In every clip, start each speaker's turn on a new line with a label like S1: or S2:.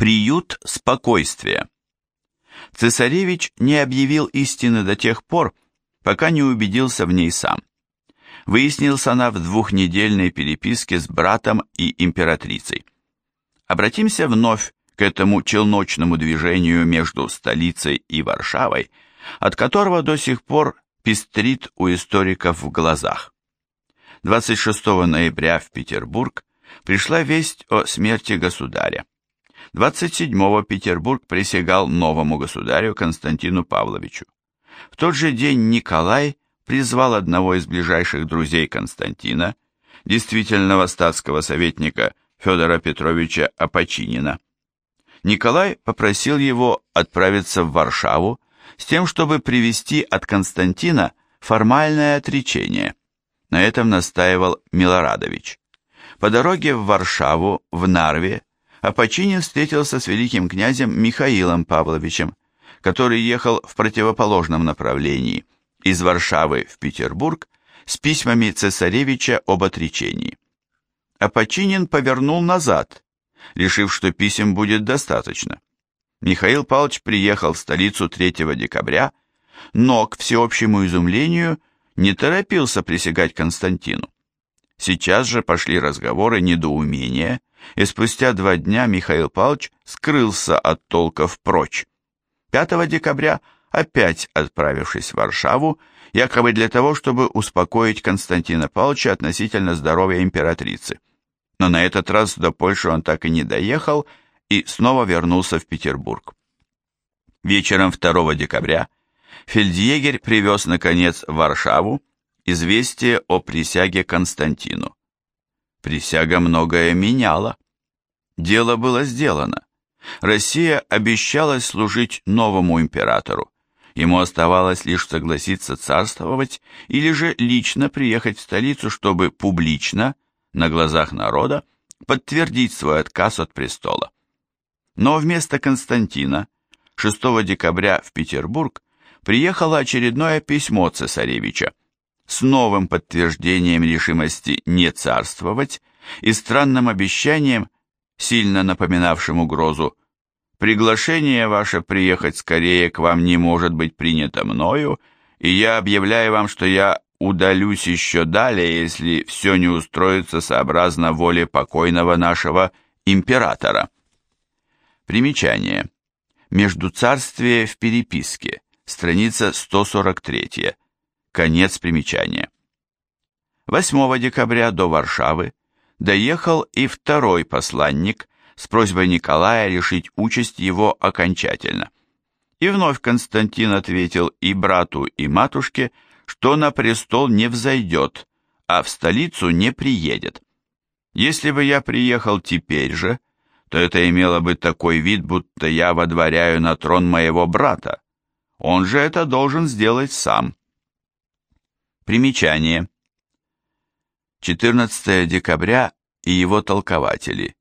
S1: Приют спокойствия. Цесаревич не объявил истины до тех пор, пока не убедился в ней сам. Выяснился она в двухнедельной переписке с братом и императрицей. Обратимся вновь к этому челночному движению между столицей и Варшавой, от которого до сих пор пестрит у историков в глазах. 26 ноября в Петербург пришла весть о смерти государя. 27-го Петербург присягал новому государю Константину Павловичу. В тот же день Николай призвал одного из ближайших друзей Константина, действительного статского советника Федора Петровича Апочинина. Николай попросил его отправиться в Варшаву с тем, чтобы привести от Константина формальное отречение. На этом настаивал Милорадович. По дороге в Варшаву, в Нарве, Апочинин встретился с великим князем Михаилом Павловичем, который ехал в противоположном направлении, из Варшавы в Петербург, с письмами цесаревича об отречении. Апочинин повернул назад, решив, что писем будет достаточно. Михаил Павлович приехал в столицу 3 декабря, но, к всеобщему изумлению, не торопился присягать Константину. Сейчас же пошли разговоры недоумения, и спустя два дня Михаил Павлович скрылся от толков прочь. 5 декабря, опять отправившись в Варшаву, якобы для того, чтобы успокоить Константина Павловича относительно здоровья императрицы. Но на этот раз до Польши он так и не доехал и снова вернулся в Петербург. Вечером 2 декабря фельдъегерь привез, наконец, в Варшаву известие о присяге Константину. Присяга многое меняла. Дело было сделано. Россия обещалась служить новому императору. Ему оставалось лишь согласиться царствовать или же лично приехать в столицу, чтобы публично, на глазах народа, подтвердить свой отказ от престола. Но вместо Константина 6 декабря в Петербург приехало очередное письмо цесаревича, с новым подтверждением решимости не царствовать и странным обещанием, сильно напоминавшим угрозу, «Приглашение ваше приехать скорее к вам не может быть принято мною, и я объявляю вам, что я удалюсь еще далее, если все не устроится сообразно воле покойного нашего императора». Примечание. Между царствие в переписке, страница 143. Конец примечания. 8 декабря до Варшавы доехал и второй посланник с просьбой Николая решить участь его окончательно. И вновь Константин ответил и брату, и матушке, что на престол не взойдет, а в столицу не приедет. Если бы я приехал теперь же, то это имело бы такой вид, будто я водворяю на трон моего брата. Он же это должен сделать сам. Примечание. 14 декабря и его толкователи.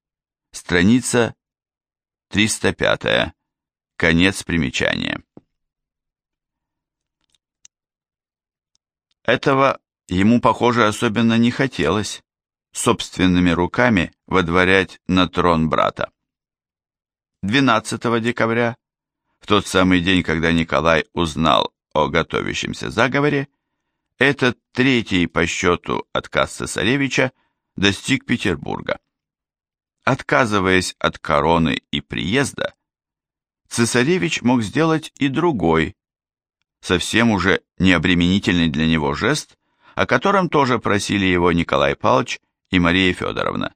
S1: Страница 305. Конец примечания. Этого ему, похоже, особенно не хотелось собственными руками водворять на трон брата. 12 декабря, в тот самый день, когда Николай узнал о готовящемся заговоре, этот третий по счету отказ цесаревича достиг Петербурга. Отказываясь от короны и приезда, цесаревич мог сделать и другой, совсем уже необременительный для него жест, о котором тоже просили его Николай Павлович и Мария Федоровна,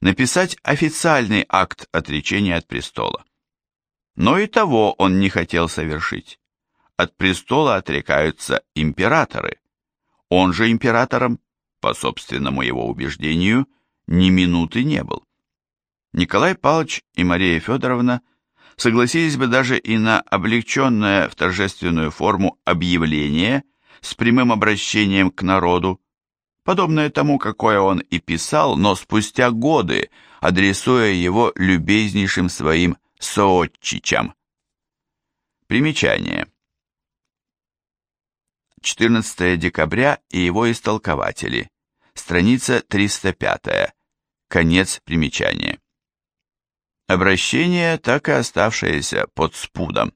S1: написать официальный акт отречения от престола. Но и того он не хотел совершить. От престола отрекаются императоры, он же императором, по собственному его убеждению, ни минуты не был. Николай Павлович и Мария Федоровна согласились бы даже и на облегченное в торжественную форму объявление с прямым обращением к народу, подобное тому, какое он и писал, но спустя годы, адресуя его любезнейшим своим соотчичам. Примечание. 14 декабря и его истолкователи. Страница 305. Конец примечания. Обращение, так и оставшееся под спудом.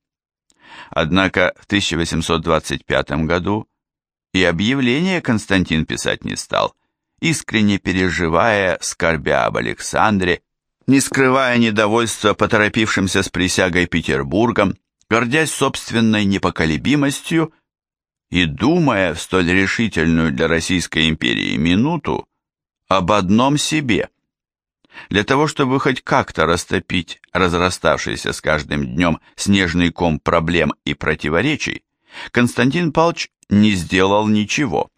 S1: Однако в 1825 году и объявление Константин писать не стал, искренне переживая, скорбя об Александре, не скрывая недовольства поторопившимся с присягой Петербургом, гордясь собственной непоколебимостью и думая в столь решительную для Российской империи минуту об одном себе. Для того, чтобы хоть как-то растопить разраставшийся с каждым днем снежный ком проблем и противоречий, Константин Павлович не сделал ничего.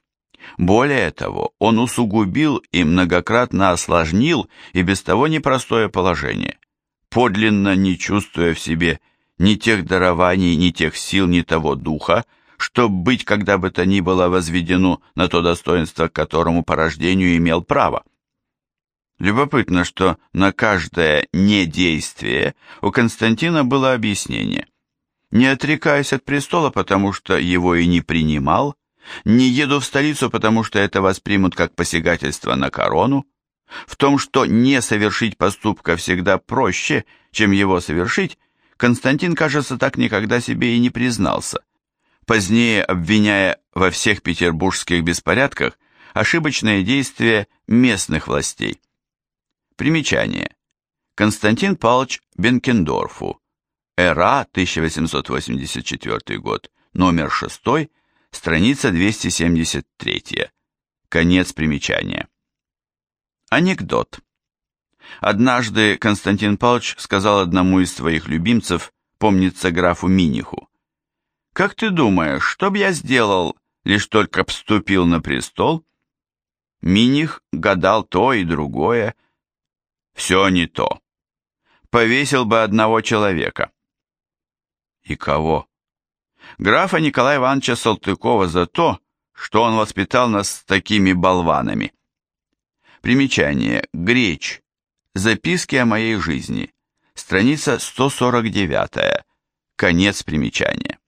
S1: Более того, он усугубил и многократно осложнил и без того непростое положение, подлинно не чувствуя в себе ни тех дарований, ни тех сил, ни того духа, чтобы быть когда бы то ни было возведено на то достоинство, к которому по рождению имел право. Любопытно, что на каждое недействие у Константина было объяснение. Не отрекаясь от престола, потому что его и не принимал, не еду в столицу, потому что это воспримут как посягательство на корону, в том, что не совершить поступка всегда проще, чем его совершить, Константин, кажется, так никогда себе и не признался, позднее обвиняя во всех петербургских беспорядках ошибочное действие местных властей. Примечание. Константин Павлович Бенкендорфу. Эра, 1884 год, номер 6, страница 273. Конец примечания. Анекдот. Однажды Константин Павлович сказал одному из своих любимцев, помнится графу Миниху, «Как ты думаешь, что б я сделал, лишь только вступил на престол?» Миних гадал то и другое. Все не то. Повесил бы одного человека. И кого? Графа Николая Ивановича Салтыкова за то, что он воспитал нас такими болванами. Примечание. Греч. Записки о моей жизни. Страница 149. Конец примечания.